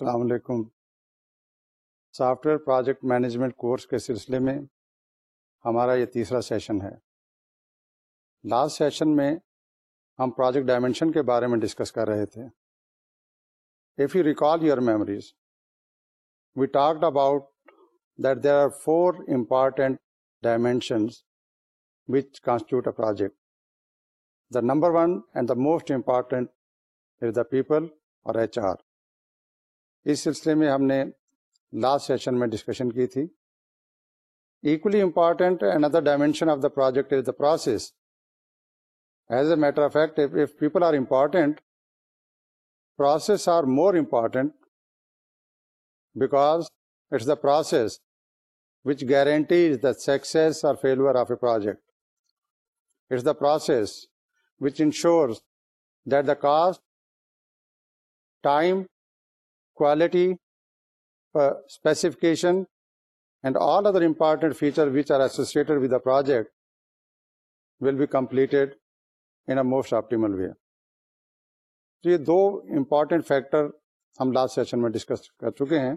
السلام علیکم software project management course کے سلسلے میں ہمارا یہ تیسرا سیشن ہے لاسٹ سیشن میں ہم پروجیکٹ ڈائمنشن کے بارے میں ڈسکس کر رہے تھے if you recall your memories we talked about that there are four important dimensions which constitute a project the number one and the most important is the people اور H R اس سلسلے میں ہم نے last session میں discussion کی تھی equally important and other dimension of the project is the process as a matter of fact if people are important process are more important because it's the process which guarantee is the success or failure of a project it's the process which ensure that the cost time quality, uh, specification, and all other important features which are associated with the project will be completed in a most optimal way. تو یہ دو important factor ہم last session میں discuss کر چکے ہیں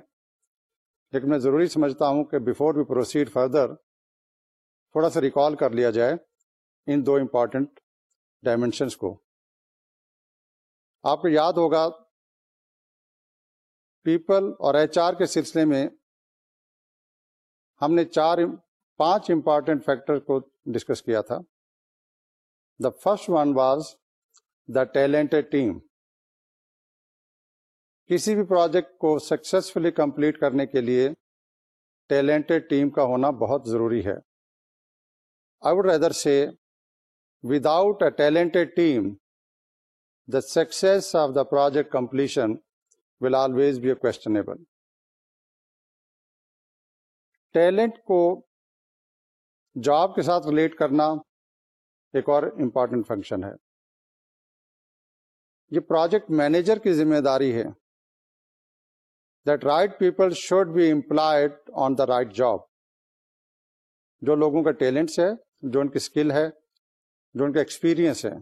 لیکن میں ضروری سمجھتا ہوں کہ بفور وی پروسیڈ فردر تھوڑا سا ریکال کر لیا جائے ان دو امپورٹنٹ ڈائمینشنس کو آپ کو یاد ہوگا پیپل اور ایچ آر کے سلسلے میں ہم نے چار پانچ امپارٹینٹ فیکٹر کو ڈسکس کیا تھا the first one was the talented team کسی بھی پروجیکٹ کو سکسیسفلی کمپلیٹ کرنے کے لیے ٹیلنٹڈ ٹیم کا ہونا بہت ضروری ہے I would rather say without a talented team the success of the project completion will always be a questionable talent کو جاب کے ساتھ ریلیٹ کرنا ایک اور امپارٹینٹ فنکشن ہے یہ پروجیکٹ مینیجر کی ذمہ داری ہے that right people should be employed on the right job جو لوگوں کا ٹیلنٹس ہے جو ان کی اسکل ہے جو ان کا ایکسپیرئنس ہے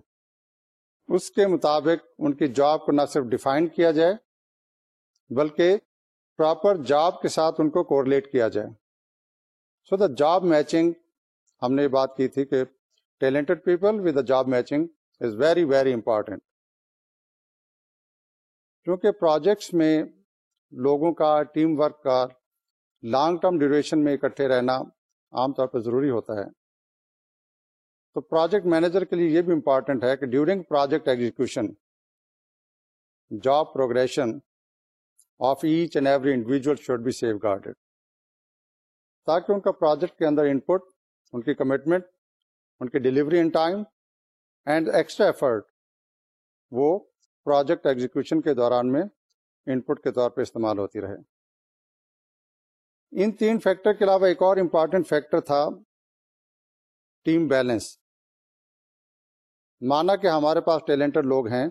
اس کے مطابق ان کی جاب کو نہ صرف ڈیفائن کیا جائے بلکہ پراپر جاب کے ساتھ ان کو کوریلیٹ کیا جائے سو دا جاب میچنگ ہم نے بات کی تھی کہ talented people with the job matching is very very important کیونکہ پروجیکٹس میں لوگوں کا ٹیم ورک کا لانگ ٹرم ڈیوریشن میں اکٹھے رہنا عام طور پہ ضروری ہوتا ہے تو پروجیکٹ مینیجر کے لیے یہ بھی امپارٹینٹ ہے کہ during project execution job progression of each and every individual should be safeguarded تاکہ ان کا پروجیکٹ کے اندر ان پٹ ان کی کمٹمنٹ ان کی delivery in time and extra effort وہ پروجیکٹ ایگزیکیوشن کے دوران میں ان پٹ کے طور پہ استعمال ہوتی رہے ان تین فیکٹر کے علاوہ ایک اور امپارٹینٹ فیکٹر تھا ٹیم بیلنس مانا کہ ہمارے پاس ٹیلنٹڈ لوگ ہیں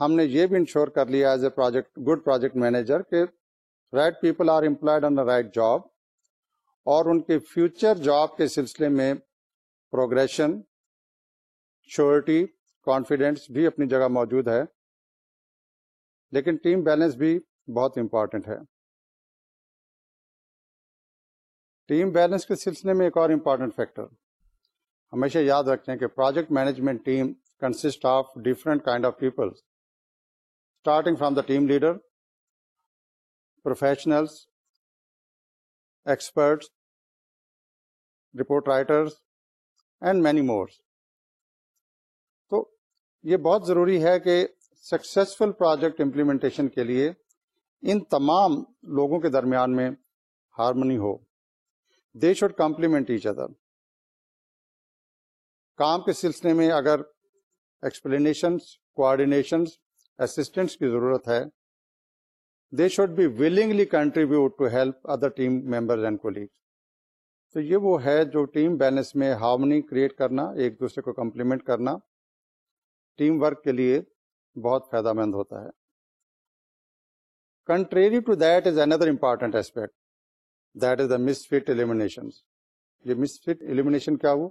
ہم نے یہ بھی انشور کر لیا as a project good project manager کہ right people are employed on right job اور ان کے فیوچر جاب کے سلسلے میں پروگریشن شورٹی کانفیڈینس بھی اپنی جگہ موجود ہے لیکن ٹیم بیلنس بھی بہت امپورٹنٹ ہے ٹیم بیلنس کے سلسلے میں ایک اور امپورٹنٹ فیکٹر ہمیشہ یاد رکھیں کہ project management team consist of different kind of peoples from the team leader professional experts report writers and many mores تو یہ بہت ضروری ہے کہ سکسیزفل پروجیکٹ امپلیمنٹیشن کے لیے ان تمام لوگوں کے درمیان میں ہارمونی ہو they should complement each other کام کے سلسلے میں اگر ایکسپلینیشنس کوآڈینیشنس کی ضرورت ہے they should be willingly contribute to help other team and تو یہ وہ ہے جو ٹیم بیلنس میں ہارمونی کریٹ کرنا ایک دوسرے کو کمپلیمنٹ کرنا ٹیم ورک کے لیے بہت فائدہ مند ہوتا ہے contrary to that is another important aspect that is the misfit elimination یہ مس فٹ ایلیمنیشن کیا ہو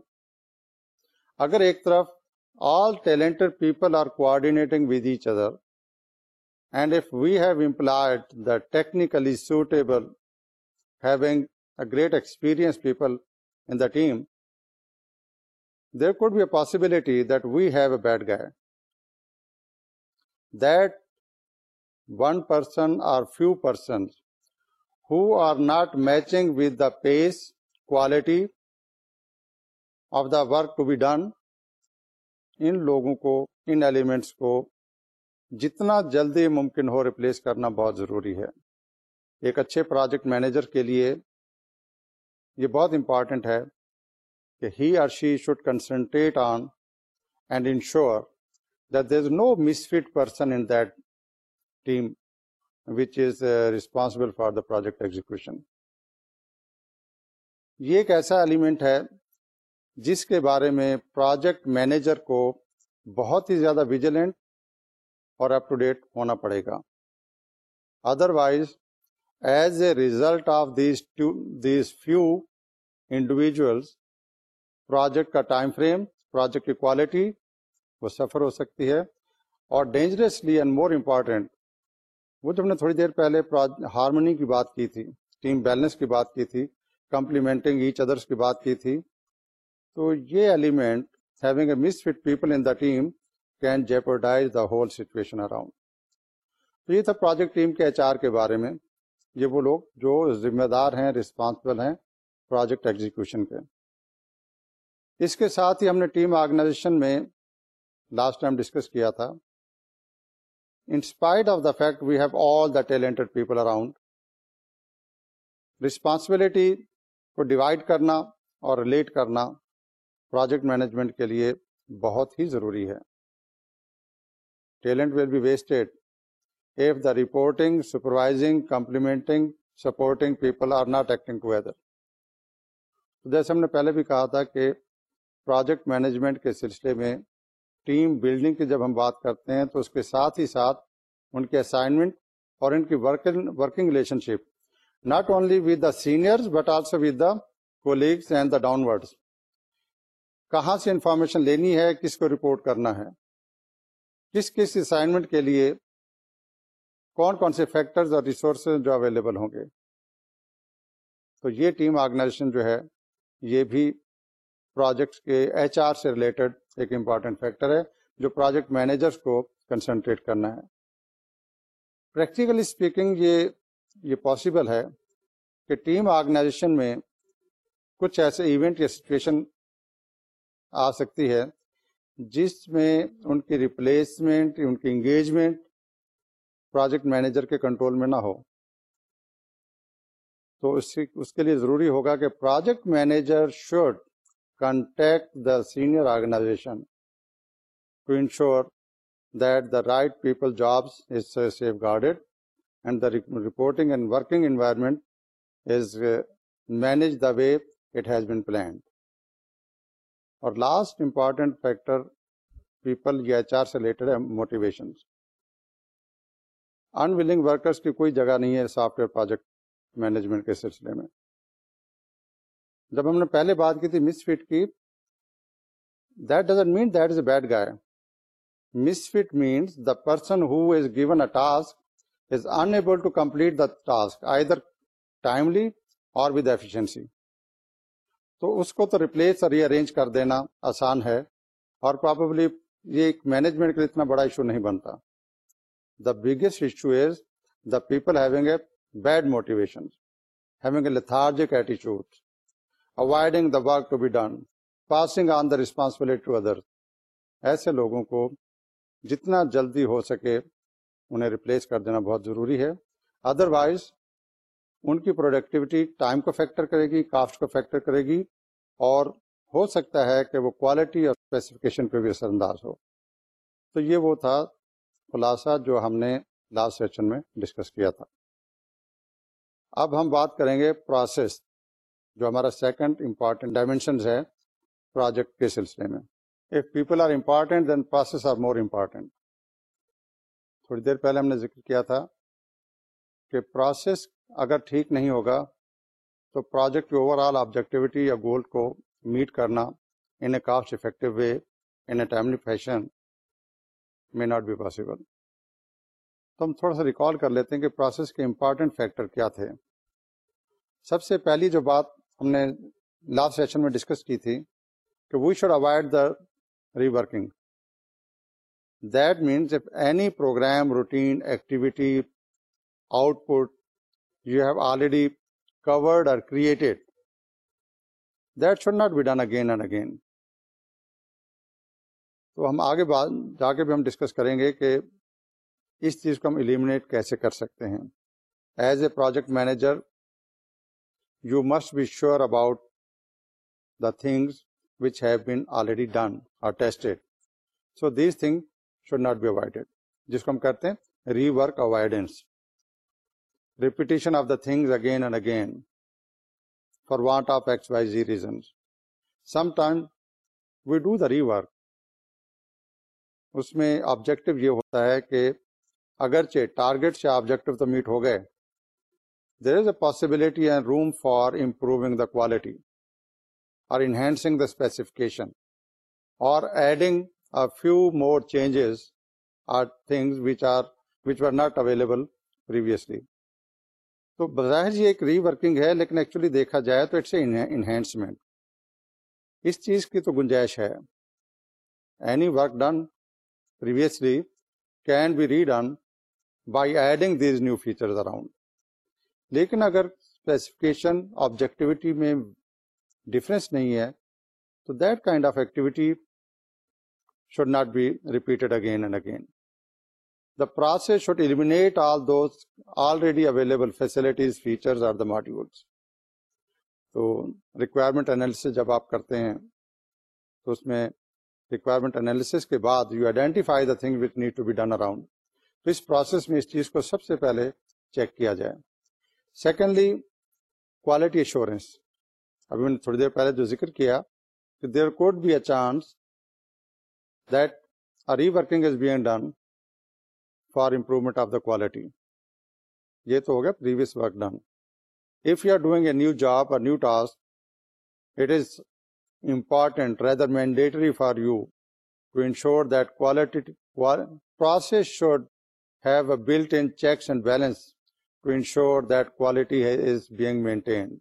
اگر ایک طرف all talented people are coordinating with each other, and if we have employed the technically suitable, having a great experienced people in the team, there could be a possibility that we have a bad guy. That one person or few persons who are not matching with the pace, quality of the work to be done ان لوگوں کو ان elements کو جتنا جلدی ممکن ہو replace کرنا بہت ضروری ہے ایک اچھے پروجیکٹ مینیجر کے لیے یہ بہت امپارٹینٹ ہے کہ he or she should concentrate on and ensure that there is no misfit person in that team which is responsible for the project execution یہ ایک ایسا ایلیمنٹ ہے جس کے بارے میں پروجیکٹ مینیجر کو بہت ہی زیادہ ویجیلنٹ اور اپ ٹو ڈیٹ ہونا پڑے گا otherwise as a result of these these few individuals project کا ٹائم فریم پروجیکٹ کی کوالٹی وہ سفر ہو سکتی ہے اور ڈینجرسلی اینڈ مور امپورٹینٹ وہ جب ہم نے تھوڑی دیر پہلے ہارمونی کی بات کی تھی ٹیم بیلنس کی بات کی تھی کمپلیمنٹنگ ایچ ادرس کی بات کی تھی تو یہ element having a misfit people in the team can jeopardize the whole situation around تو یہ تھا پروجیکٹ ٹیم کے ایچ آر کے بارے میں یہ وہ لوگ جو ذمہ دار ہیں رسپانسبل ہیں پروجیکٹ ایگزیکشن کے اس کے ساتھ ہی ہم نے ٹیم آرگنائزیشن میں لاسٹ ٹائم ڈسکس کیا تھا inspired of the fact we have all the talented people around responsibility کو ڈیوائڈ کرنا اور ریلیٹ کرنا پروجیکٹ مینجمنٹ کے لیے بہت ہی ضروری ہے talent will be wasted if the reporting supervising complementing supporting people are not acting together جیسے ہم نے پہلے بھی کہا تھا کہ پروجیکٹ مینجمنٹ کے سلسلے میں ٹیم بلڈنگ کی جب ہم بات کرتے ہیں تو اس کے ساتھ ہی ساتھ ان کے اسائنمنٹ اور ان کی working relationship not only with the senior but also with the colleagues and the downwards کہاں سے انفارمیشن لینی ہے کس کو رپورٹ کرنا ہے کس کس اسائنمنٹ کے لیے کون کون سے فیکٹرز اور ریسورسز جو اویلیبل ہوں گے تو یہ ٹیم آرگنائزیشن جو ہے یہ بھی پروجیکٹ کے ایچ آر سے ریلیٹڈ ایک امپارٹینٹ فیکٹر ہے جو پروجیکٹ مینیجرس کو کنسنٹریٹ کرنا ہے پریکٹیکلی اسپیکنگ یہ یہ پاسبل ہے کہ ٹیم آرگنائزیشن میں کچھ ایسے ایونٹ یا سچویشن آ سکتی ہے جس میں ان کی ریپلیسمنٹ ان کی انگیجمنٹ پروجیکٹ مینیجر کے کنٹرول میں نہ ہو تو اس کے لیے ضروری ہوگا کہ project manager should contact the senior organization to ensure that the right people jobs is safeguarded and the reporting and working environment is manage the way it has been planned اور last important factor people یا H R سے related motivation unwilling workers کی کوئی جگہ نہیں ہے software project management کے سلسلے میں جب ہم نے پہلے بات کی تھی مس فٹ کی that doesn't mean that is a bad guy misfit means the person who is given a task is unable to complete the task I timely اور ود ایفیشنسی تو اس کو تو ریپلیس اور rearrange کر دینا آسان ہے اور پراببلی یہ ایک مینجمنٹ کے لیے اتنا بڑا ایشو نہیں بنتا the biggest issue is the people having a bad motivation having a lethargic ایٹیچیوڈ avoiding the work to be done passing on the responsibility to other ایسے لوگوں کو جتنا جلدی ہو سکے انہیں ریپلیس کر دینا بہت ضروری ہے ادروائز ان کی پروڈکٹیوٹی ٹائم کو فیکٹر کرے گی کاسٹ کو فیکٹر کرے گی اور ہو سکتا ہے کہ وہ کوالٹی اور اسپیسیفکیشن پہ بھی اثر انداز ہو تو یہ وہ تھا خلاصہ جو ہم نے لاسٹ سیشن میں ڈسکس کیا تھا اب ہم بات کریں گے پروسیس جو ہمارا سیکنڈ امپارٹینٹ ڈائمینشنز ہے پروجیکٹ کے سلسلے میں if people are important then process are more important تھوڑی دیر پہلے ہم نے ذکر کیا تھا کہ پروسیس اگر ٹھیک نہیں ہوگا تو پروجیکٹ کی اوور آل آبجیکٹیوٹی یا گول کو میٹ کرنا in a cost effective way in a timely fashion may not be possible تو ہم تھوڑا سا ریکال کر لیتے ہیں کہ پروسیس کے امپارٹینٹ فیکٹر کیا تھے سب سے پہلی جو بات ہم نے لاسٹ سیشن میں ڈسکس کی تھی کہ we should avoid the reworking that means if any program routine activity output you have already covered اور created that should not be done again and again تو ہم آگے جا کے بھی ہم ڈسکس کریں گے کہ اس چیز کو ہم ایلیمنیٹ کیسے کر سکتے ہیں as a project manager you must be sure about the things which have been already done اور tested so these thing should not be avoided جس کو ہم کرتے ہیں rework avoidance repetition of the things again and again for want of X wise reason some time we do the ری اس میں objective یہ ہوتا ہے کہ اگرچہ ٹارگیٹ سے آبجیکٹو تو میٹ ہو گئے there is a possibility and room for improving the quality اور انہینسنگ دا اسپیسیفکیشن اور adding few more changes or things which are which are not available previously تو بظاہر یہ ایک ری ورکنگ ہے لیکن ایکچولی دیکھا جائے تو اٹس اے انہینسمنٹ اس چیز کی تو گنجائش ہے any work done previously can be redone by adding these new features around لیکن اگر اسپیسیفکیشن آبجیکٹیوٹی میں ڈفرینس نہیں ہے تو that kind of activity should not be repeated again and again the process should eliminate all those already available facilities, features or the modules. تو requirement جب آپ کرتے ہیں تو اس میں ریکوائرمنٹ کے بعد need to be done around اس پروسیس میں اس چیز کو سب سے پہلے چیک کیا جائے سیکنڈلی کوالٹی ایشورینس ابھی میں نے تھوڑی دیر پہلے جو ذکر کیا کہ there could be a chance that reworking is being done improvement of the quality یہ تو ہو گیا new job new task mandatory for you to ensure process should have a built checks and balance to ensure maintain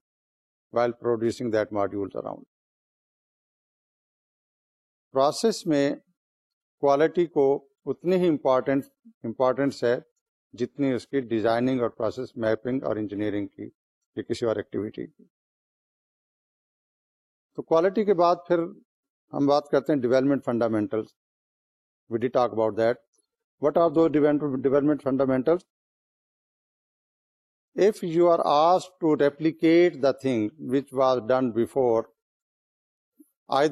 while producing داڈیول around process میں quality کو اتنی ہی importance ہے جتنی اس کی ڈیزائننگ اور پروسیس میپنگ اور انجینئرنگ کی یا کسی اور ایکٹیویٹی کی تو کوالٹی کے بعد پھر ہم بات کرتے ہیں development fundamentals we D talk about that what are do development fundamentals if you are آس to replicate the thing which was done before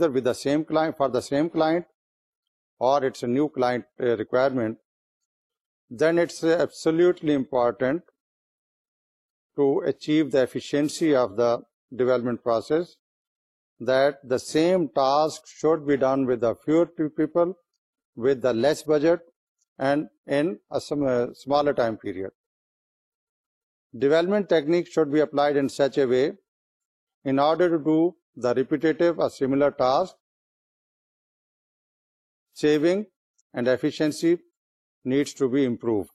there with the same for the same client or it's a new client uh, requirement, then it's absolutely important to achieve the efficiency of the development process, that the same task should be done with the fewer people, with the less budget, and in a uh, smaller time period. Development technique should be applied in such a way in order to do the repetitive or similar task saving and efficiency needs to be improved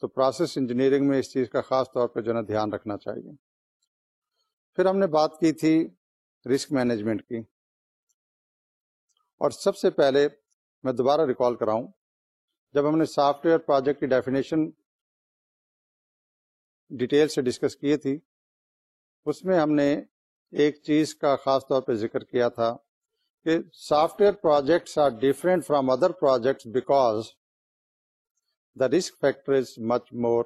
تو process engineering میں اس چیز کا خاص طور پہ جو ہے دھیان رکھنا چاہیے پھر ہم نے بات کی تھی رسک مینجمنٹ کی اور سب سے پہلے میں دوبارہ ریکال کراؤں جب ہم نے سافٹ ویئر پروجیکٹ کی ڈیفینیشن ڈیٹیل سے ڈسکس کیے تھی اس میں ہم نے ایک چیز کا خاص طور پہ ذکر کیا تھا کہ software projects are different from other projects because the risk factor is much more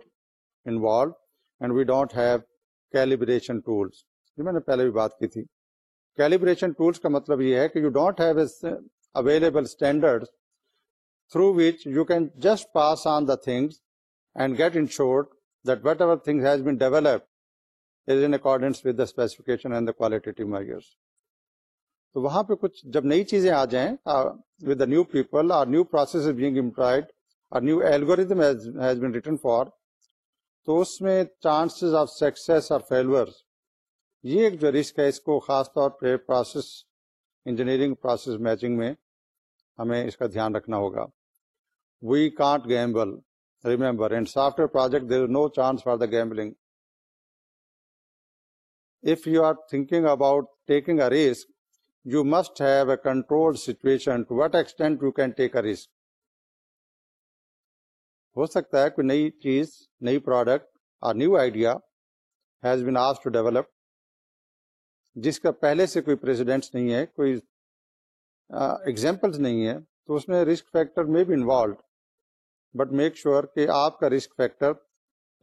involve and we don't have calibration tools یہ میں نے پہلے بھی بات کی تھی کیلیبریشن ٹولس کا مطلب یہ ہے کہ you don't have available standard through which you can just pass on the things and get ensured that whatever thing has been developed is in accordance with the specification and the qualitative measures تو وہاں پہ کچھ جب نئی چیزیں آ جائیں with new people اور نیو پروسیس بینگ امپلائڈ اور new algorithm has been return for تو اس میں چانسز آف اور فیلور یہ ایک جو رسک ہے اس کو خاص طور پہ پروسیس انجینئرنگ پروسیس میچنگ میں ہمیں اس کا دھیان رکھنا ہوگا we can't gamble remember and software project there is no chance for the gambling if you are thinking about taking a risk you must have a control situation to what extent you can take a risk ہو سکتا ہے کوئی نئی چیز نئی product اور new idea has been آس to develop جس کا پہلے سے کوئی پریسیڈینٹس نہیں ہے کوئی ایگزامپلس نہیں ہے تو اس میں رسک فیکٹر میں بھی انوالوڈ بٹ میک شیور کہ آپ کا رسک فیکٹر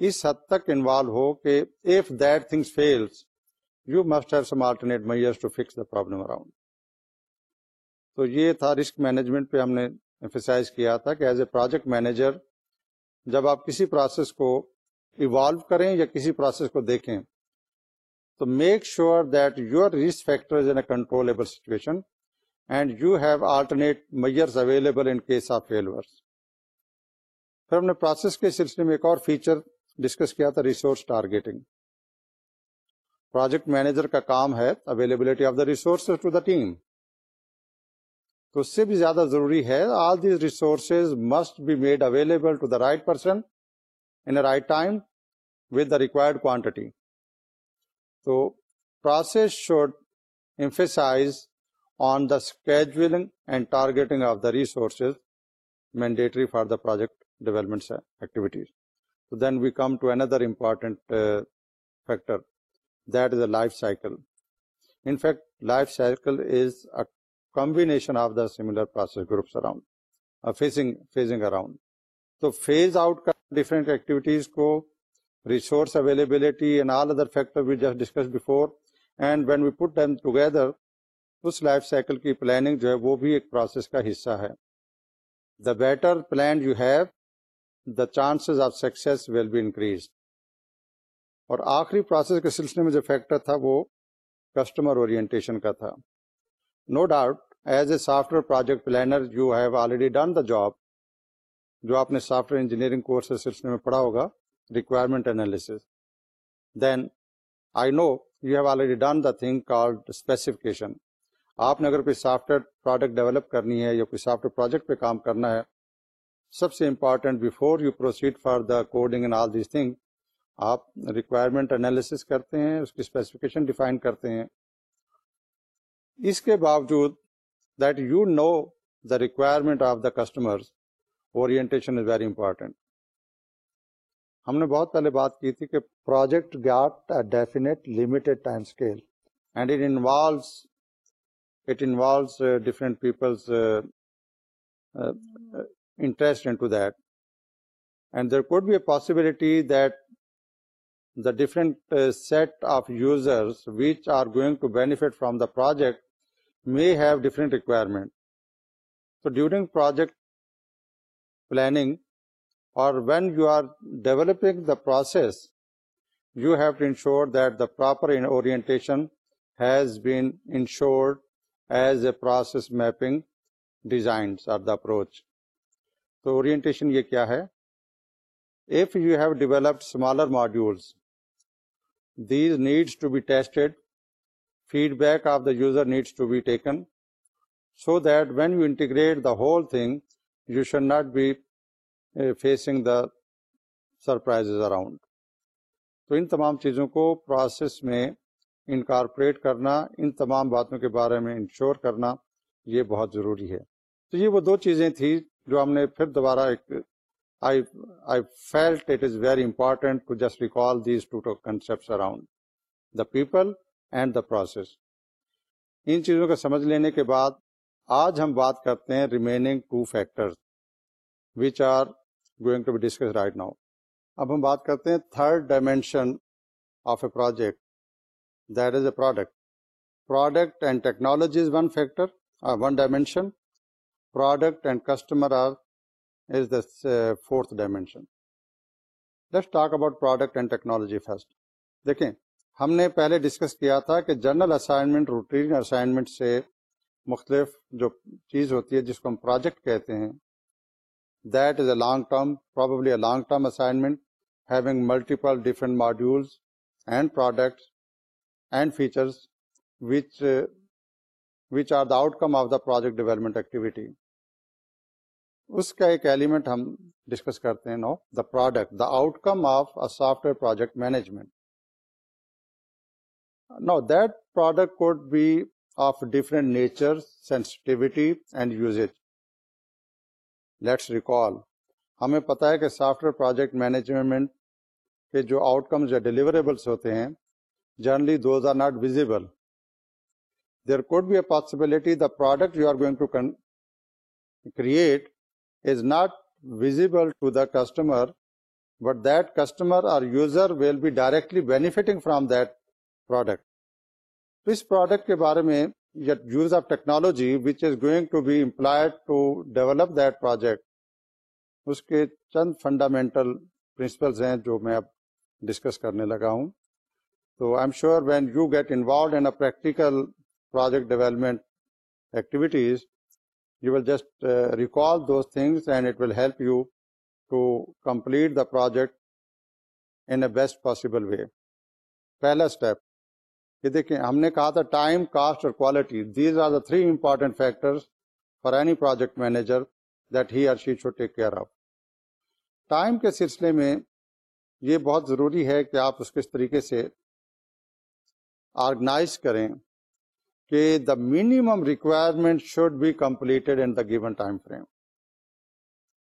اس حد تک انوالو ہو کہ if that things fails you must have some alternate measures to fix the problem around تو یہ تھا رسک مینجمنٹ پہ ہم نے ایمفیسائز کیا تھا کہ ایز اے پروجیکٹ مینیجر جب آپ کسی پروسیس کو ایوالو کریں یا کسی پروسیس کو دیکھیں تو make sure that your risk factor is in a controllable situation and you have alternate measures available in case of failures پھر ہم نے پروسیس کے سلسلے میں ایک اور فیچر ڈسکس کیا تھا ریسورس ٹارگیٹنگ پروجیکٹ مینیجر کا کام ہے availability of the resources to the team تو اس سے بھی زیادہ ضروری ہے all these resources must be made available to the the right right person in a time with required quantity تو process should emphasize on the scheduling and targeting of the resources mandatory for the project development activities then we come to another important factor life cycle fact life cycle is a circle around تو phase out کا different activities کو resource available اس life cycle کی planning جو ہے وہ بھی ایک پروسیس کا حصہ ہے the better plan you have the chances of success will be increase اور آخری پروسیس کے سلسلے میں جو فیکٹر تھا وہ کسٹمر اورینٹیشن کا تھا no doubt as a software project planner you have already done the job جو آپ نے سافٹ ویئر انجینئرنگ کورس کے سلسلے میں پڑھا ہوگا requirement analysis then I know you have already done the thing called specification آپ نے اگر کوئی سافٹ ویئر پروڈکٹ ڈیولپ کرنی ہے یا کوئی سافٹ ویئر پروجیکٹ پہ کام کرنا ہے سب سے important before you proceed for the coding and all this thing آپ ریکوائرمنٹ انالیسس کرتے ہیں اس کی اسپیسیفکیشن ڈیفائن کرتے ہیں اس کے باوجود that you know the requirement of the orientation is very important ہم نے بہت پہلے بات کی تھی کہ project get scale and it it involves different peoples interest into that and there could be a possibility that different set of users which are going to benefit from the project may have different requirement تو during project planning or when you are developing the process you have to ensure that the proper or design or the approach توشن یہ کیا ہے if you have developed similar modules surprise around uh, تو ان تمام چیزوں کو process میں انکارپوریٹ کرنا ان تمام باتوں کے بارے میں انشور کرنا یہ بہت ضروری ہے تو یہ وہ دو چیزیں تھیں جو ہم نے پھر دوبارہ ایک پیپل اینڈ دا پروسیس ان چیزوں کو سمجھ لینے کے بعد آج ہم بات کرتے ہیں remaining two factor which are going to be discuss right now اب ہم بات کرتے ہیں third dimension of a project that is a product product and technology is one factor one dimension product and customer are fourth dimension just talk about product and technology first دیکھیں ہم نے پہلے discuss کیا تھا کہ general assignment routine assignment سے مختلف جو چیز ہوتی ہے جس کو ہم پروجیکٹ کہتے ہیں that is a long term probably a long term assignment having multiple different modules and products and features which which are the outcome of the project development activity اس کا ایک ایلیمنٹ ہم discuss کرتے ہیں نو the product the outcome of a software project management know that product could be of different sensitivity and usage let's recall ہمیں پتا ہے کہ سافٹ ویئر پروجیکٹ مینجمنٹ کے جو آؤٹ یا ڈیلیوریبلس ہوتے ہیں generally those are not visible there could be a possibility the product you are going to create is not visible to the customer but that customer اور user will be directly benefiting from that product اس product کے بارے میں use of technology which is going to be employed to develop that project اس کے چند fundamental principles ہیں جو میں اب ڈسکس کرنے لگا ہوں تو I am sure when you get involved in practical project development activities you will just recall those things and it will help you to complete the project in a best possible way پہلا step یہ دیکھیں ہم نے کہا تھا time cost اور quality these are the three important factors for any project manager that he or she should take care of time کے سلسلے میں یہ بہت ضروری ہے کہ آپ اس کس طریقے سے آرگنائز کریں کہ the minimum requirement should be completed in the given time frame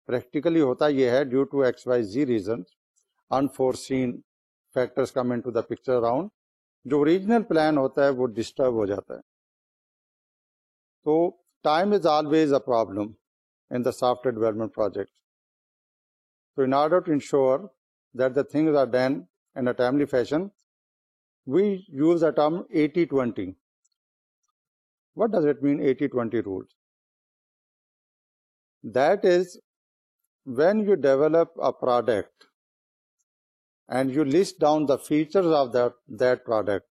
practically ہوتا یہ ہے due to X Y Z reason unforeseen factor picture round جو اوریجنل پلان ہوتا ہے وہ ڈسٹرب ہو جاتا ہے تو time is always a problem in the software development project تو in order to ensure that the things are in a timely fashion we use a term eighty twenty What does it mean, 80-20 rules? That is, when you develop a product and you list down the features of that product,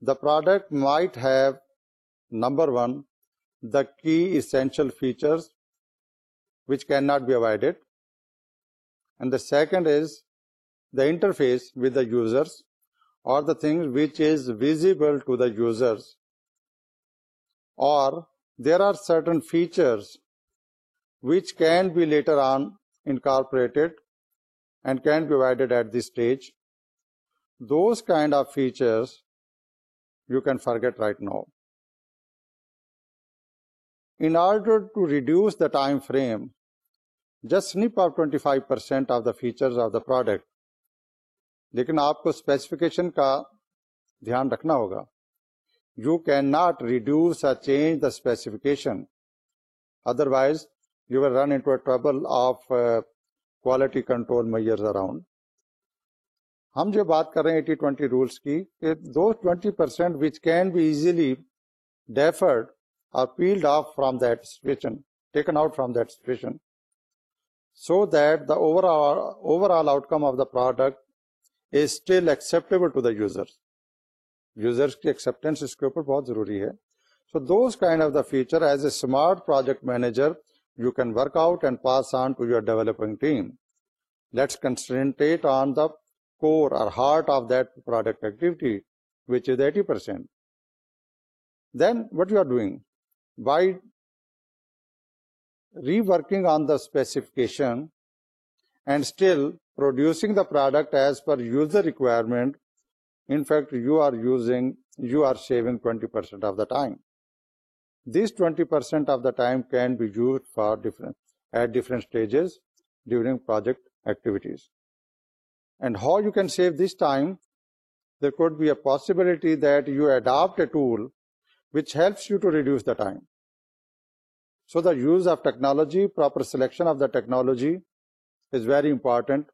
the product might have, number one, the key essential features which cannot be avoided, and the second is the interface with the users, or the things which is visible to the users or there are certain features which can be later on incorporated and can be provided at this stage. Those kind of features you can forget right now. In order to reduce the time frame, just snip up 25% of the features of the product. لیکن آپ کو specification کا دھیان رکھنا ہوگا you cannot reduce or change the specification otherwise you will run into a trouble of uh, quality control measures around ہم جو بات کر رہے ہیں ایٹی ٹوینٹی رولس کی کہ دو twenty percent which can be easily deferred or peeled off from that situation taken out from that situation so that the overall outcome of the product is still acceptable to the users users کی acceptance اس کے اوپر بہت ضروری ہے so those kind of the future as a smart project manager you can work out and pass on to your developing team let's concentrate on the core اور heart of that product activity which is eighty percent then what you are doing by reworking on the specification and still producing the product as per user requirement In fact, you are saving 20% of the time. This 20% of the time can be used for at different stages during project activities. And how you can save this time? There could be a possibility that you adopt a tool which helps you to reduce the time. So the use of technology, proper selection of the technology is very important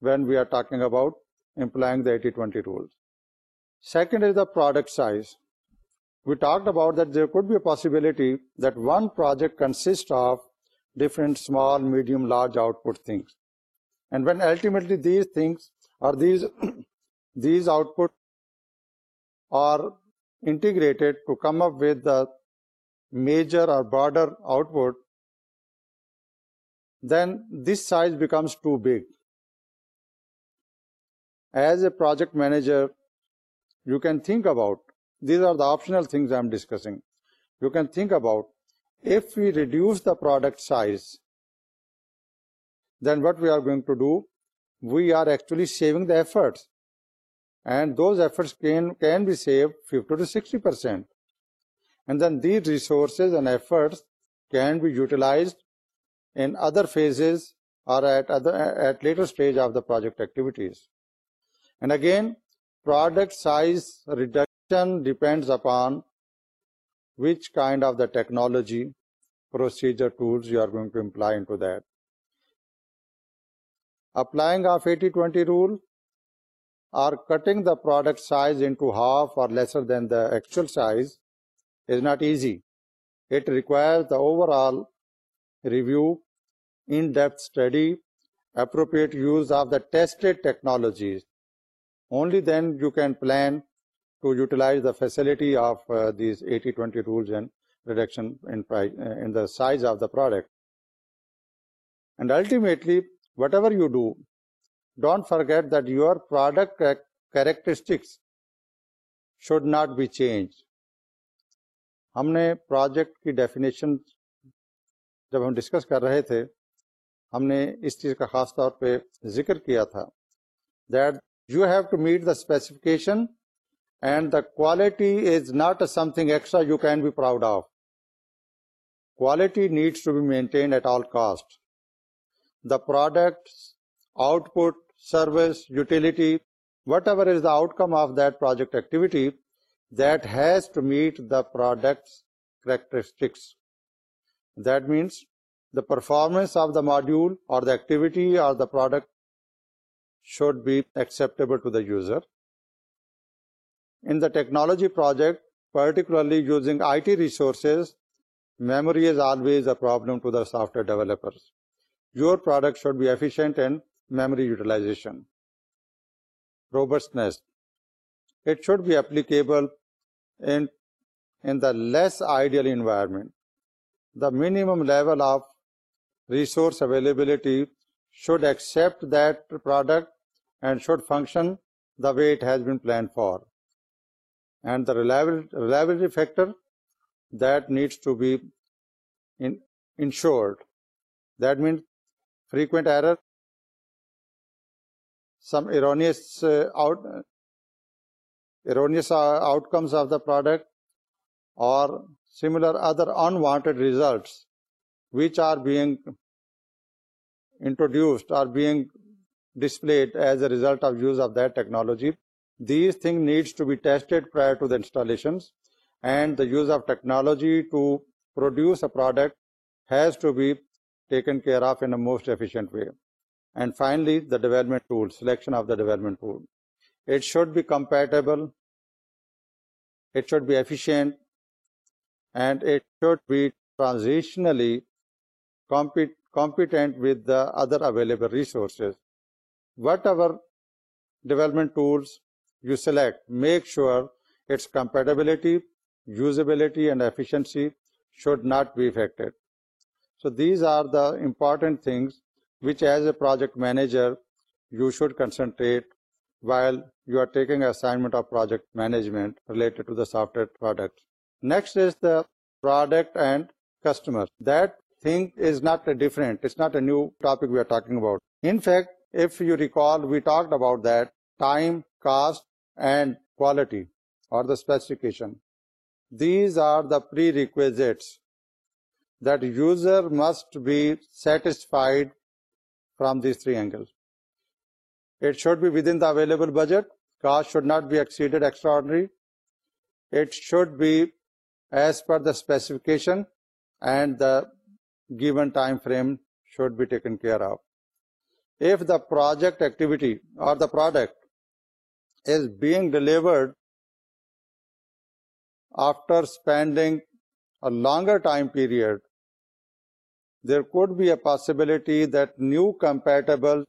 when we are talking about employing the 80-20 rules. Second is the product size. We talked about that there could be a possibility that one project consists of different small, medium, large output things. And when ultimately these things or these outputs are integrated to come up with the major or broader output, then this size becomes too big. As a project manager, you can think about these are the optional can be seventy percents can be utilise in other phase later Product size reduction depends upon which kind of the technology, procedure, tools you are going to imply into that. Applying of 80-20 rule or cutting the product size into half or lesser than the actual size is not easy. It requires the overall review, in-depth study, appropriate use of the tested technologies. Only then you can plan to utilise the facility of eighty rules of the product and ultimately whatever you do don't forget that your product characteristics should not be change ہم نے project کی definition جب ہم discuss کر رہے تھے ہم نے اس چیز کا خاص طور پہ ذکر کیا تھا that you have to meet the specification, and the quality is not something extra you can be proud of. Quality needs to be maintained at all costs. The products, output, service, utility, whatever is the outcome of that project activity, that has to meet the product's characteristics. That means the performance of the module or the activity or the product should be acceptable to the user. In the technology project, particularly using IT resources, memory is always a problem to the software developers. Your product should be efficient in memory utilization. Robustness. It should be applicable in the less ideal environment. The minimum level of resource availability should accept that product and should function the way it has been planned for. And the reliability factor that needs to be ensured. That means frequent error, some erroneous uh, uh, uh, outcomes of the product, or similar other unwanted results which are being introduced or being displayed as a result of use of دیکنالوجی this thing needs to be ٹڈ and the technology to produced way and finally the develop tool selection resources whatever development tools you select, make sure its compatibility, usability, and efficiency should not be affected. So these are the important things which as a project manager you should concentrate while you are taking assignment of project management related to the software product. Next is the product and customer. That thing is not different. It's not a new topic we are talking about. In fact, must be satisfied from this three angle within the available budget cost should not be extra the specification and the given time frame should be taken care of if the project activity or the product is being delivered after spending a longer time period, there could be a possibility that new compatible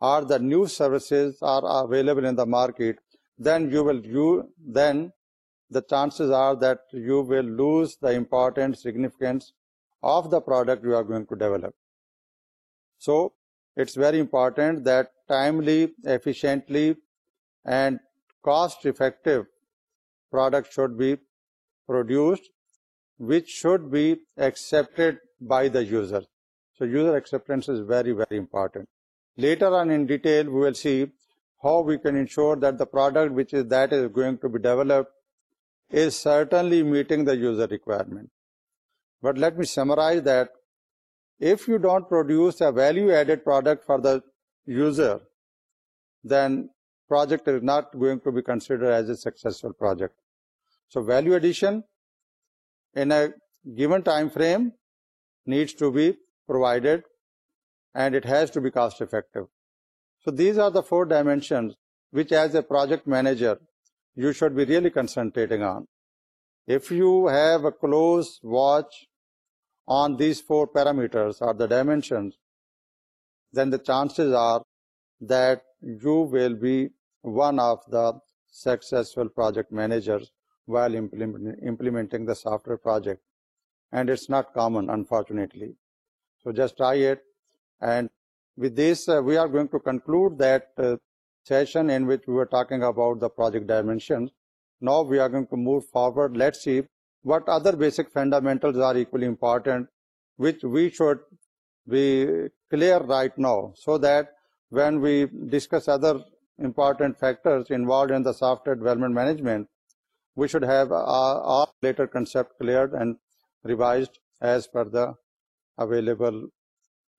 or the new services are available in the market, then the chances are that you will lose the important significance of the product you are going to develop. So it's very important that timely, efficiently, and cost-effective product should be produced, which should be accepted by the user. So user acceptance is very, very important. Later on in detail, we will see how we can ensure that the product which is going to be developed is certainly meeting the user requirement. But let me summarize that if you don't produce a value-added product for the user, then project is not going to be considered as a successful project. So value addition in a given time frame needs to be provided and it has to be cost effective. So these are the four dimensions which as a project manager you should be really concentrating on. If you have a close watch on these four parameters or the dimensions, then the chances are that you will be one of the successful project managers while implementing the software project. And it's not common, unfortunately. So just try it. And with this, uh, we are going to conclude that uh, session in which we were talking about the project dimensions. Now we are going to move forward. Let's see what other basic fundamentals are equally important, which we should be clear right now, so that when we discuss other important factors involved in the software development management, we should have our later concept cleared and revised as per the available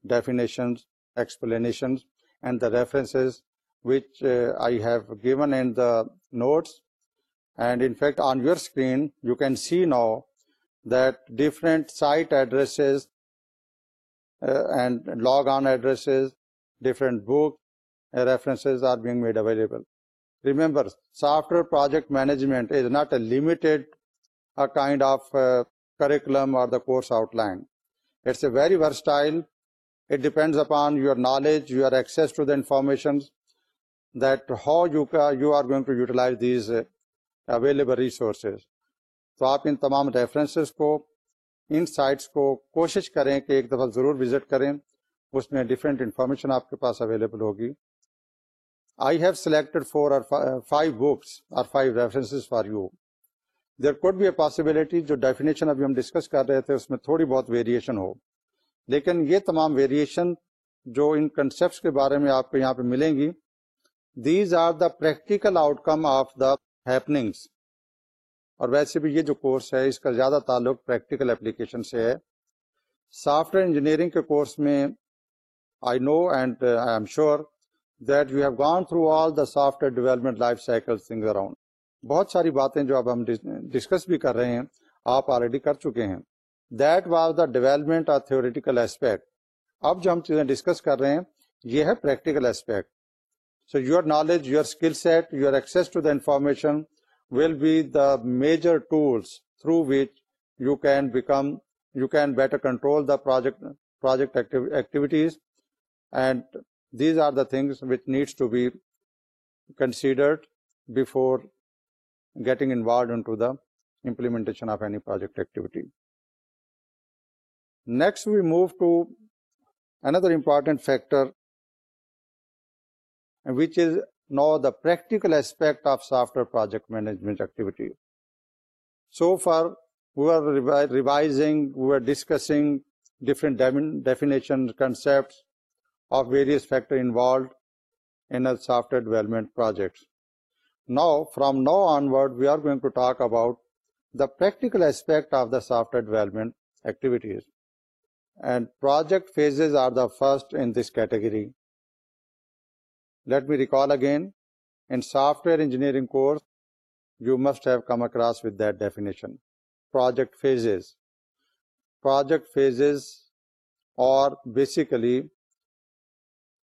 definitions, explanations, and the references which uh, I have given in the notes and in fact on your screen you can see no different site address log آنسرنٹ بکلبل remember software project management not a limit of curriculum کوسٹائل depends upon your knowledge you are ایکس to the information do you you are گوئنگز these available resources تو آپ ان تمام references کو ان سائٹس کو کوشش کریں کہ ایک دفعہ ضرور وزٹ کریں اس میں ڈفرینٹ انفارمیشن آپ کے پاس اویلیبل ہوگی آئی ہیو سلیکٹڈ فور اور فائیو بکس اور five references for you there could be a possibility جو ڈیفینیشن ابھی ہم ڈسکس کر رہے تھے اس میں تھوڑی بہت ویریشن ہو لیکن یہ تمام ویریشن جو ان کنسپٹس کے بارے میں آپ کو یہاں پہ ملیں گی these are the practical outcome of the اور ویسے بھی یہ جو کورس ہے اس کا زیادہ تعلق پریکٹیکل اپلیکیشن سے ہے سافٹ ویئر انجینئرنگ کے کورس میں I know and I am sure that you have gone through all the software development life cycle around بہت ساری باتیں جو اب ہم ڈسکس بھی کر رہے ہیں آپ آلریڈی کر چکے ہیں دیٹ واز دا ڈیویلپمنٹ اور ڈسکس کر رہے ہیں یہ ہے practical aspect So your knowledge, your skill set, your access to the information will be the major tools through which you can better control the project activities, and these are the things which needs to be considered before getting involved into the implementation of any project activity. Next, we move to another important factor which is now the practical aspect of software project management activity. So far, we were revising, we were discussing different definitions, concepts of various factors involved in a software development project. Now, from now onward, we are going to talk about the practical aspect of the software development activities. And project phases are the first in this category. Let me recall again, in software engineering course, you must have come across with that definition. Project phases. Project phases are basically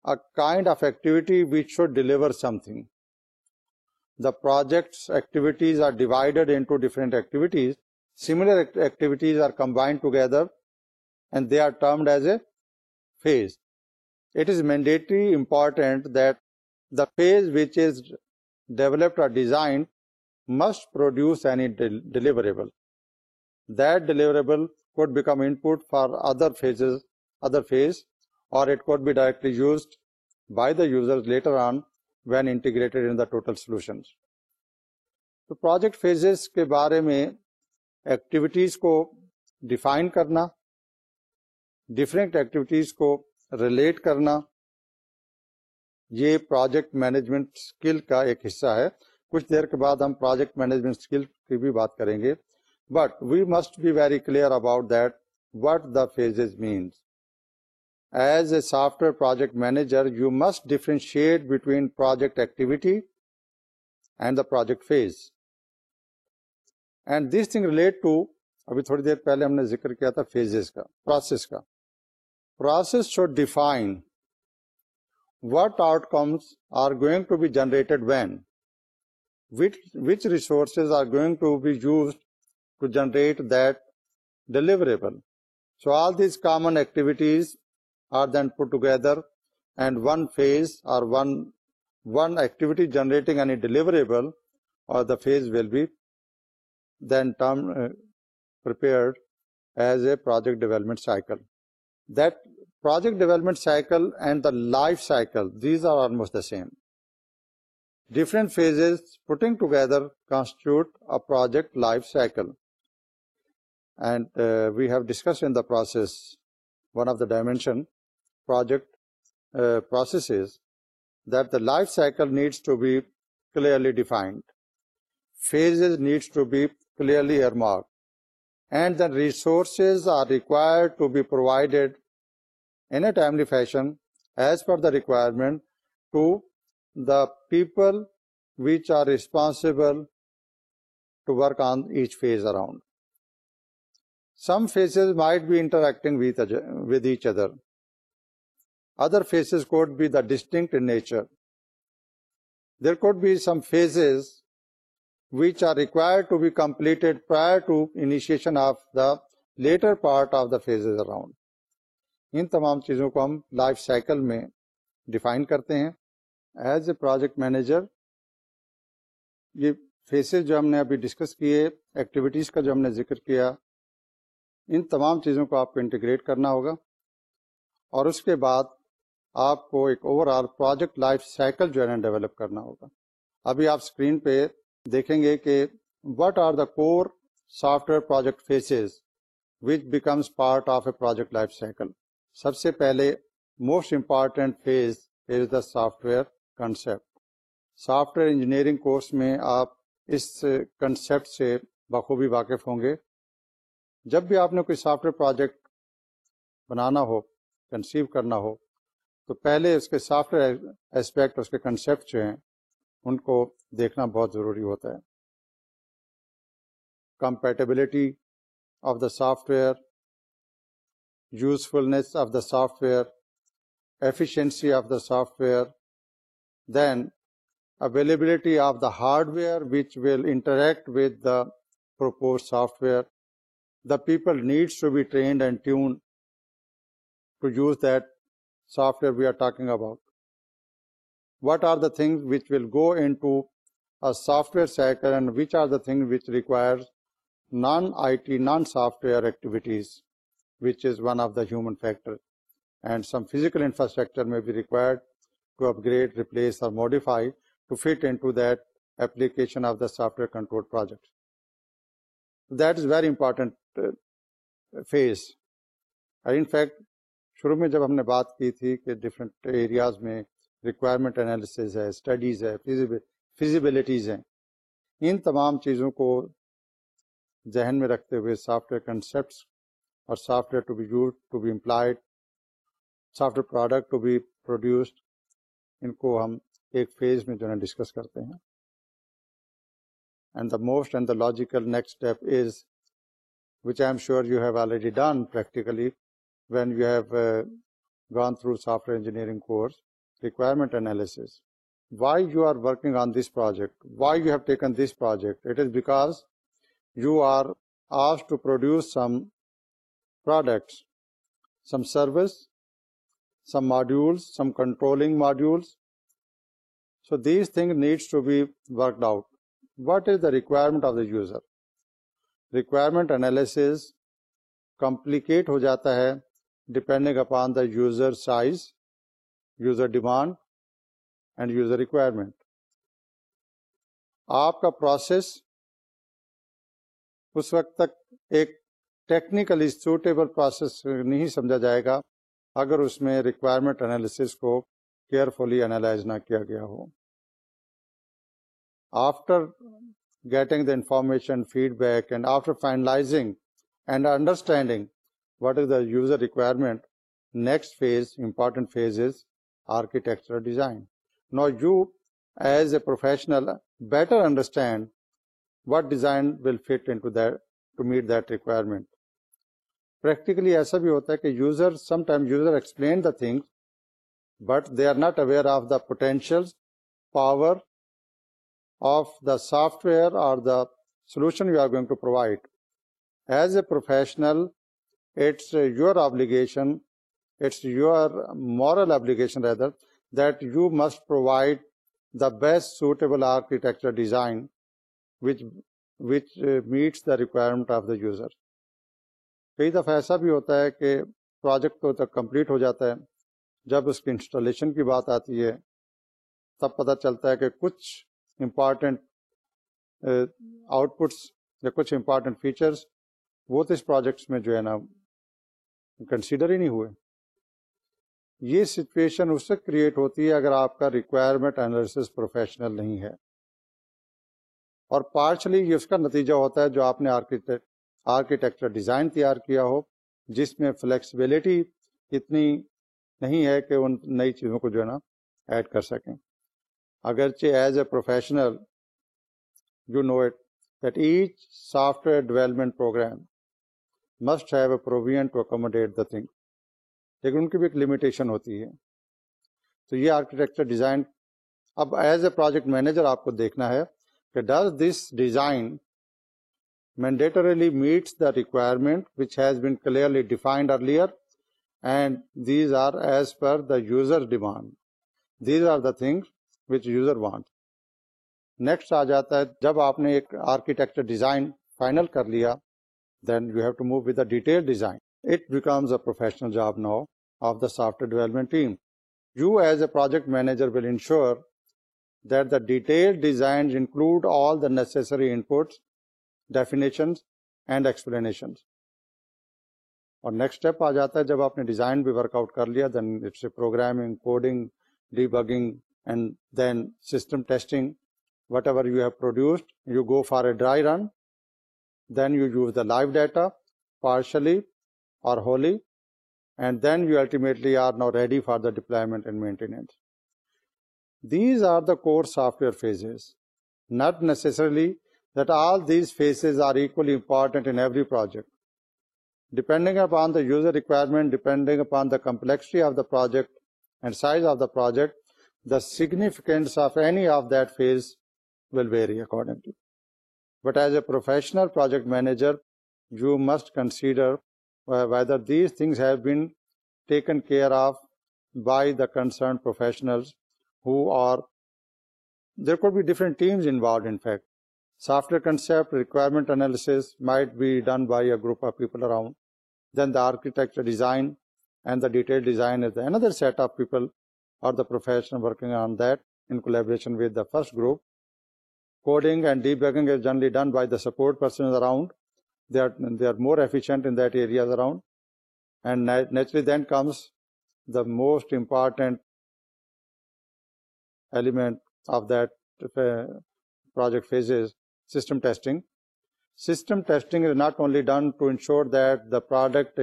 a kind of activity which should deliver something. The project's activities are divided into different activities. Similar activities are combined together and they are termed as a phase. It is mandatory important that the phase which is developed a design must produce an deliverable that deliverable کو it could be directly used by the user later on when integrated in the total solutions تو project phases کے بارے میں activities کو define کرنا different activities کو relate کرنا یہ پروجیکٹ مینجمنٹ اسکل کا ایک حصہ ہے کچھ دیر کے بعد ہم پروجیکٹ مینجمنٹ اسکل کی بھی بات کریں گے but we must be very clear about that what the phase as a software project manager you must differentiate between project activity and the project phase and this thing relate to ابھی تھوڑی دیر پہلے ہم نے ذکر کیا تھا phases کا پروسیس کا process should define what outcomes are going to be generated when, which resources are going to be used to generate that deliverable. So all these common activities are then put together, and one phase or one activity generating any deliverable or the phase will be then uh, prepared as a project development cycle. That project development cycle and the life cycle, these are almost the same. Different phases putting together constitute a project life cycle. And we have discussed in the process one of the dimension project processes that the life cycle needs to be clearly defined. Phases needs to be clearly earmarked. And the resources are required to be provided in a timely fashion as per the requirement to the people which are responsible to work on each phase around. Some phases might be interacting with each other. Other phases could be the distinct in nature. There could be some phases which are required to be completed prior to initiation of the later part of the phases around. ان تمام چیزوں کو ہم life cycle میں define کرتے ہیں as a project manager یہ phases جو ہم نے ابھی ڈسکس کیے ایکٹیویٹیز کا جو ہم نے ذکر کیا ان تمام چیزوں کو آپ کو انٹیگریٹ کرنا ہوگا اور اس کے بعد آپ کو ایک overall project life cycle جو ہے نا ڈیولپ کرنا ہوگا ابھی آپ اسکرین پہ دیکھیں گے کہ what are the core software project phases which becomes part of a project life cycle سب سے پہلے most important phase is the software concept software engineering course میں آپ اس کنسیپٹ سے بخوبی واقف ہوں گے جب بھی آپ نے کوئی سافٹ ویئر پروجیکٹ بنانا ہو کنسیو کرنا ہو تو پہلے اس کے سافٹ ویئر اسپیکٹ اس کے کنسیپٹ جو ہیں ان کو دیکھنا بہت ضروری ہوتا ہے compatibility of the software usefulness of the software, efficiency of the software, then availability of the hardware which will interact with the proposed software. The people needs to be trained and tuned to use that software we are talking about. What are the things which will go into a software cycle and which are the things which requires non-IT, non-software activities? جب ہم نے بات کی تھی different areas میں requirements feasibilities ان تمام چیزوں کو ذہن میں رکھتے ہوئے سافٹ ویئر کنسپٹ اور software to be use to be employed software product to be produced ان کو ہم ایک فیز میں جو ہے ڈسکس کرتے ہیں and the most and the logical next step is which I am sure you have already done practically when you have gone through software engineering course requirement analysis why you are working on this project why you have taken this project it is because you are آس to produce some some service some module ماڈیولمنٹ of the user requirement analysis complicate ہو جاتا ہے depending upon the user size user demand and user requirement آپ کا process اس وقت تک ایک ٹیکنیکلی سوٹیبل پروسیس نہیں سمجھا جائے گا اگر اس میں ریکوائرمنٹ انالیسس کو کیئرفلی انالائز نہ کیا گیا ہو after getting the information feed back and after finalising and understanding what is the user requirement next phase important phase is architecture design نا you as a professional better understand what design will fit to meet that requirement practically ایسا بھی ہوتا ہے کہ user some time user explain the thing but they are not aware of the potential power of the software اور the solution you are going to provide as a professional it's your obligation it's your moral obligation that you must provide the best suitable architecture design which meets the requirement of the user کئی دفعہ ایسا بھی ہوتا ہے کہ project تو تک complete ہو جاتا ہے جب اس کی انسٹالیشن کی بات آتی ہے تب پتہ چلتا ہے کہ کچھ امپارٹینٹ آؤٹ پٹس یا کچھ امپارٹینٹ فیچرس وہ تو اس پروجیکٹس میں جو ہے نا کنسیڈر ہی نہیں ہوئے یہ سچویشن اس سے کریٹ ہوتی ہے اگر آپ کا ریکوائرمنٹ انالیسس پروفیشنل نہیں ہے اور پارشلی یہ اس کا نتیجہ ہوتا ہے جو آپ نے آرکیٹیکٹ آرکیٹیکچر ڈیزائن تیار کیا ہو جس میں فلیکسیبلٹی اتنی نہیں ہے کہ ان نئی چیزوں کو جو ہے نا ایڈ کر سکیں اگرچہ as a professional you know it that each software development program must have a provision to accommodate the thing لیکن ان کی بھی ایک لمیٹیشن ہوتی ہے تو یہ آرکیٹیکچر ڈیزائن اب ایز اے پروجیکٹ مینیجر آپ کو دیکھنا ہے کہ does this design mandatorily meets the the requirement which has been clearly defined earlier and these are as per user demand. These are the things which user wants. Next آ جاتا ہے جب آپ نے ایک آرکیٹیکچر ڈیزائن فائنل کر لیا then you have to موت detail design it a professional job now of the software development team you as project manager will ensure detail design definition and explanation اور next step آ جاتا ہے جب آپ نے ڈیزائن بھی work out کر لیا then it's program coding debugging and then system testing whatever you have produced you go for a dry run then you use the live data partially or wholly and then you ultimately are now ready for the deployment and maintenance these are the core software phases not necessarily that all these phases are equally important in every project. Depending upon the user requirement, depending upon the complexity of the project and size of the project, the significance of any of that phase will vary accordingly. But as a professional project manager, you must consider uh, whether these things have been taken care of by the concerned professionals who are, there could be different teams involved in fact, Software concept, requirement analysis might be done by a group of people around. Then the architecture design and the detailed design is another set of people or the professional working on that in collaboration with the first group. Coding and debugging is generally done by the support persons around. They are more efficient in that areas around. And naturally then comes the most important element of that uh, project phases system testing system testing not only done to ensure that the product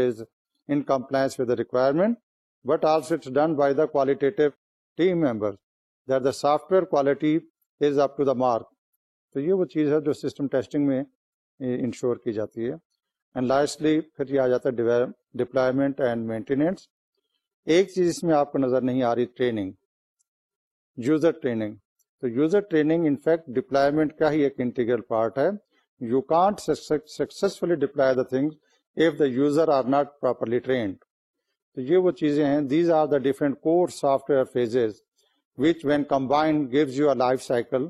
but also it's done by the کوالٹیمبر software quality is up to the mark تو یہ وہ چیز ہے جو system testing میں ensure کی جاتی ہے پھر یہ آ جاتا ہے ڈپلائمنٹ اینڈ مینٹینس ایک چیز اس میں آپ کو نظر نہیں آ رہی ٹریننگ یوزر ٹریننگ تو یوزر ٹریننگ انفیکٹ ڈپلائمنٹ کا ہی ایک انٹیگرل پارٹ ہے you can't successfully deploy the thing if the user are not properly trained تو یہ وہ چیزیں ہیں these are the different core software phases which when combine gives you are life cycle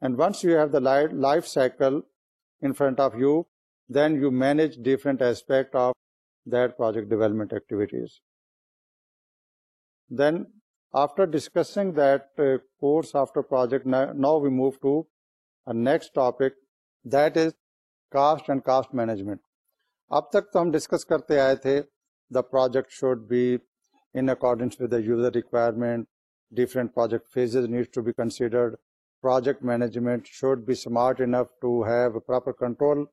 and once you have the life cycle in front of you then you manage different aspect of that project development activities then نو مو next cost and cost management اب تک تو ہم discuss کرتے آئے تھے the project should be in according requirement different phases نیڈسرڈ project management should be smart enough to have proper control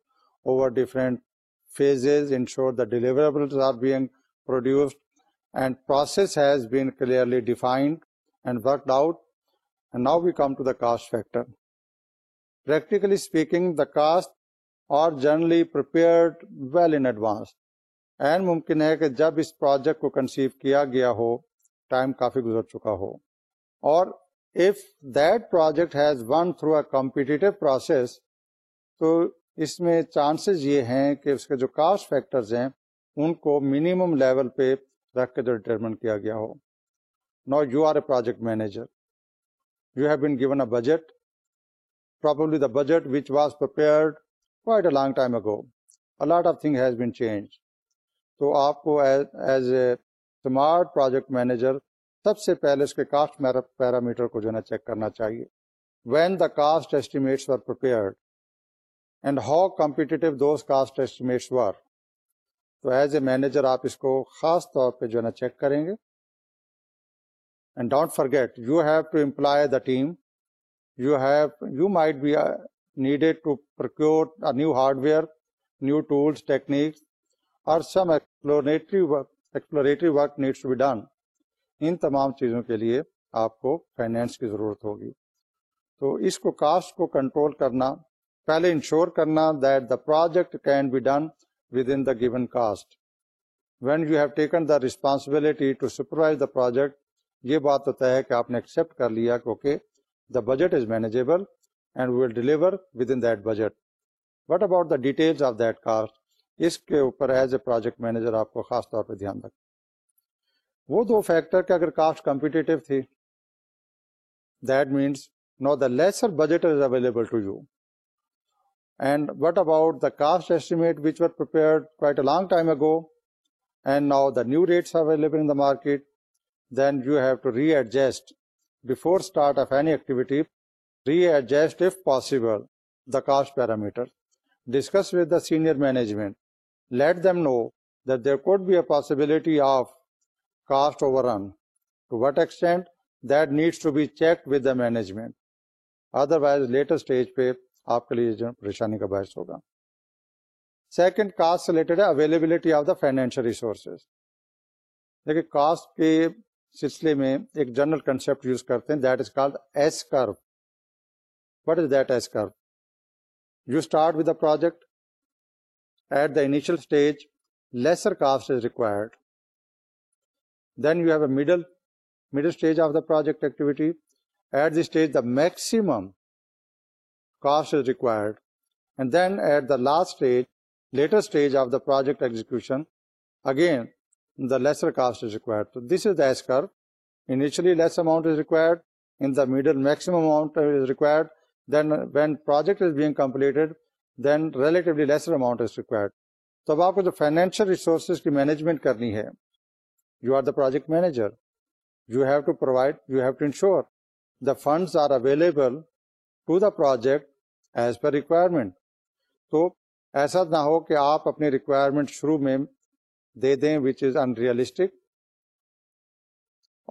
produced and process has been clearly defined and worked now be come to the cost factor practically speaking the cost اورمکن ہے کہ جب اس project کو conceive کیا گیا ہو time کافی گزر چکا ہو اور if that project has won through a competitive process تو اس میں چانسیز یہ ہیں کہ اس کے جو کاسٹ فیکٹرز ہیں ان کو منیمم لیول پہ رکھ کے ذریعے ڈیٹرمنٹ کیا گیا ہو نا you are a project manager you have been given a budget properly the budget which was prepared quite a long time ago a lot of thing has been change تو آپ کو as a smart project manager سب سے پہلے اس کے cost parameter کو جو ہے نا چیک کرنا چاہیے when the cost estimates are prepared and how competitive those cost estimates were تو ایز اے مینیجر آپ اس کو خاص طور پہ جو ہے نا چیک کریں گے and don't forget you have to employ the team you have you might be needed to procure new hardware new tools techniques اور some exploratory exploratory work needs be done ان تمام چیزوں کے لیے آپ کو فائنینس کی ضرورت ہوگی تو اس کو کاسٹ کو کنٹرول کرنا پہلے انشور کرنا that the project can be done within the given cost. When you have taken the responsibility to supervise the project, یہ بات ہوتا ہے کہ آپ نے ایکسپٹ کر لیا کہ okay the budget is manageable and will deliver within that budget what about the detail of that cost اس کے اوپر ایز اے پروجیکٹ مینیجر آپ کو خاص طور پہ دھیان رکھنا وہ دو فیکٹر کہ اگر کاسٹ کمپیٹیو تھی that means know the lesser budget is available to you And what about the cost estimate which were prepared quite a long time ago, and now the new rates are available in the market? Then you have to readjust before start of any activity. Readjust if possible the cost parameter. Discuss with the senior management. Let them know that there could be a possibility of cost overrun. To what extent, that needs to be checked with the management. Otherwise, later stage pay آپ کے لیے پریشانی کا باعث ہوگا second cost related ہے availability of the financial resources دیکھیے cost کے سلسلے میں ایک جنرل کنسپٹ یوز کرتے ہیں that is called S curve what is that S curve you start with the project at the initial stage lesser cost is required then you have a middle middle stage of the project activity at the stage the maximum last stage later اگینڈرٹیکٹلیڈ تو اب آپ کو جو financial resources کی management کرنی ہے you are the project مینیجربل to the project as per requirement تو ایسا نہ ہو کہ آپ اپنی ریکوائرمنٹ شروع میں دے دیں وچ از ریئلسٹک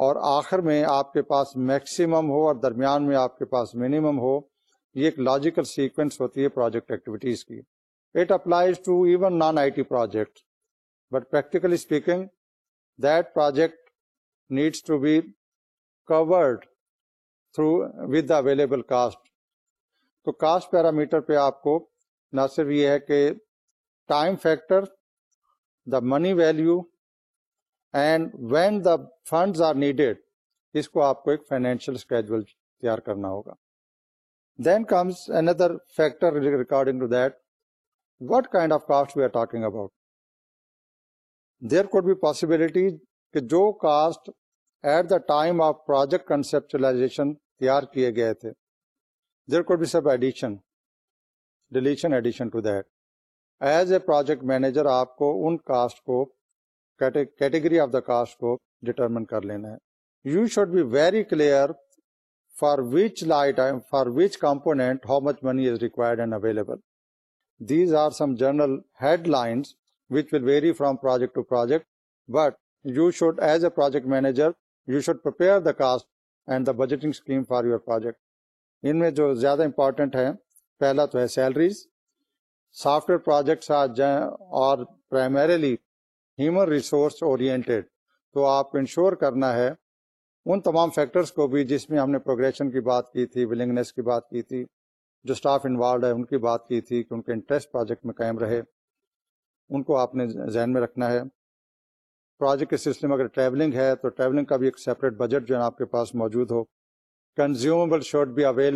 اور آخر میں آپ کے پاس میکسیمم ہو اور درمیان میں آپ کے پاس منیمم ہو یہ ایک لاجیکل سیکوینس ہوتی ہے پروجیکٹ ایکٹیویٹیز کی it applies to even non I T project but practically speaking that project needs to be covered through with available cost تو کاسٹ پیرامیٹر پہ آپ کو نہ صرف یہ ہے کہ time factor the money value and when the funds are needed اس کو آپ کو ایک فائنینشیل اسکیجول تیار کرنا ہوگا then comes another factor recording to that what kind of cost we are talking about there could be possibility کہ جو cost at the time of project conceptualization تیار کیے گئے تھے سب addition deletion addition to this a project manager آپ کو ان کاسٹ کو کیٹیگری آف دا کاسٹ کو ڈٹرمن کر لینا ہے you should be very clear for which light for which component how much money is required and available these are some general head line which will vary from project to project but you should as a project manager you should per cost and the budgeting scheme for your project ان میں جو زیادہ important ہیں پہلا تو ہے salaries software projects آج اور پرائمریلی ہیومن ریسورس اورینٹیڈ تو آپ انشور کرنا ہے ان تمام فیکٹرز کو بھی جس میں ہم نے پروگریشن کی بات کی تھی ولنگنیس کی بات کی تھی جو اسٹاف انوالوڈ ہے ان کی بات کی تھی کہ ان کے انٹرسٹ پروجیکٹ میں قائم رہے ان کو آپ نے ذہن میں رکھنا ہے پروجیکٹ کے سلسلے میں اگر ٹریولنگ ہے تو ٹریولنگ کا بھی ایک سیپریٹ بجٹ جو ہے آپ کے پاس موجود ہو general hard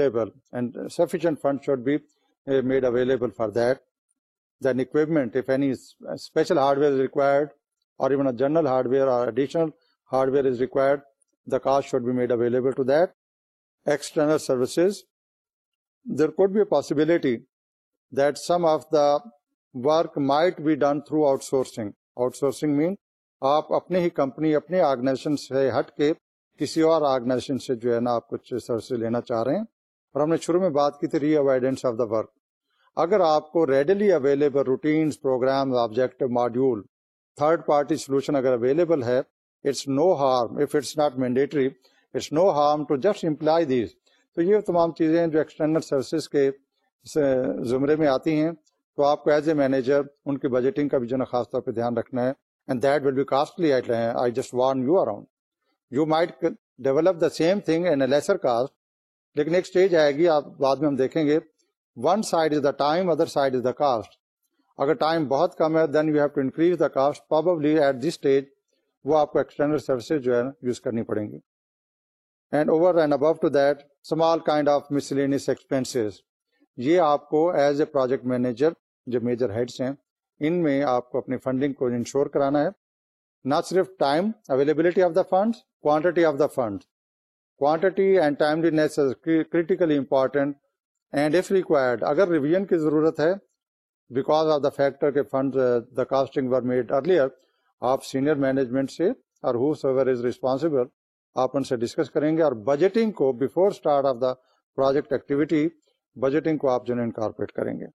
the cost should be made available there be possibility some of the work might be done through sourcing out sourcing مین آپ اپنے ہی کمپنی اپنے آرگنائزیشن سے ہٹ کے کسی اور آرگنائزیشن سے جو ہے نا آپ کچھ سروسز لینا چاہ رہے ہیں اور ہم نے شروع میں بات کی تھی ری اوائڈنس آف دا ورک اگر آپ کو readily available routines program object module third party solution اگر اویلیبل ہے it's no harm if it's not mandatory it's no harm to just employ these تو یہ تمام چیزیں جو ایکسٹرنل سروسز کے زمرے میں آتی ہیں تو آپ کو ایز اے مینیجر ان کی بجٹنگ کا بھی جو خاص طور پہ دھیان رکھنا ہے and that will be costly I just warn you around you might develop the same thing a lesser cost لیکن ایک اسٹیج آئے گی آپ بعد میں ہم دیکھیں گے one side is the time other side is the cost اگر ٹائم بہت کم ہے then you have to increase the cost probably at this stage وہ آپ کو ایکسٹرنل سروسز جو ہے یوز کرنی پڑیں گی and over and above to that small kind of miscellaneous expenses یہ آپ کو ایز اے پروجیکٹ مینیجر جو میجر ہیڈس ہیں ان میں آپ کو اپنی فنڈنگ کو انشور کرانا ہے نہ صرف time availability of the fund quantity of the fund quantity and critically important and if required اگر ریویژن کی ضرورت ہے بیکاز آف دا فیکٹر کے fund the costing were made earlier آپ سینئر مینجمنٹ سے اور ہو از ریسپانسبل آپ ان سے ڈسکس کریں گے اور بجٹنگ کو before start of the project activity budgeting کو آپ جو ہے انکارپوریٹ کریں گے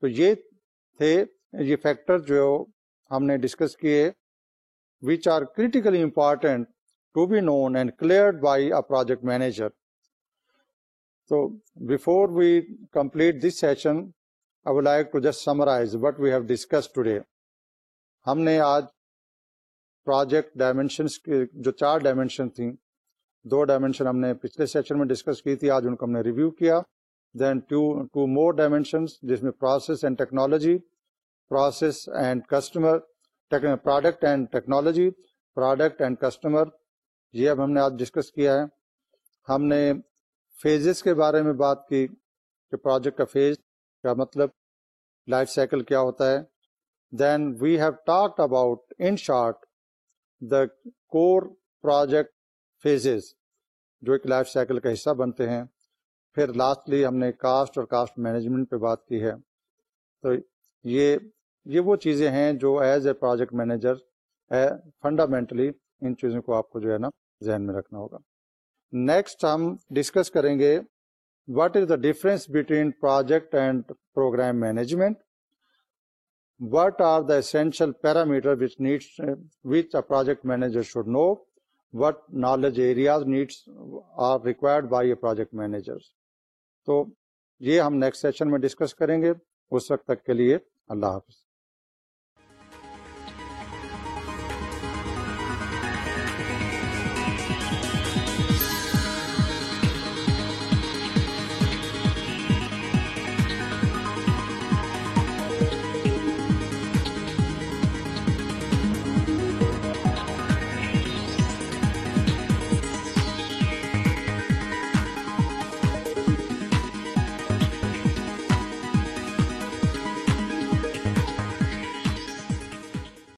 تو یہ تھے یہ فیکٹر جو ہم نے ڈسکس کیے which are critically important to be known and cleared by a project manager. So before we complete this session, I would like to just summarize what we have discussed today. ہم نے آج project dimensions کے جو چار dimension تھیں دو dimension ہم نے پچھلے سیشن میں ڈسکس کی تھی آج ان کو ہم نے ریویو کیا then to two more dimensions جس میں process and technology process and customer product and technology product and customer یہ اب ہم نے آج ڈسکس کیا ہے ہم نے فیزز کے بارے میں بات کی کہ پروجیکٹ کا فیز کا مطلب لائف سائیکل کیا ہوتا ہے then we have talk about in short the core project phases جو ایک لائف سائیکل کا حصہ بنتے ہیں پھر لاسٹلی ہم نے کاسٹ اور کاسٹ مینجمنٹ پہ بات کی ہے تو یہ یہ وہ چیزیں ہیں جو as a project manager fundamentally ان چیزوں کو آپ کو جو ہے نا ذہن میں رکھنا ہوگا نیکسٹ ہم ڈسکس کریں گے what is the difference between project and program management what are the essential parameter which which needs a project manager should know what knowledge areas needs are required by a project manager تو یہ ہم next session میں discuss کریں گے اس وقت تک کے لیے اللہ حافظ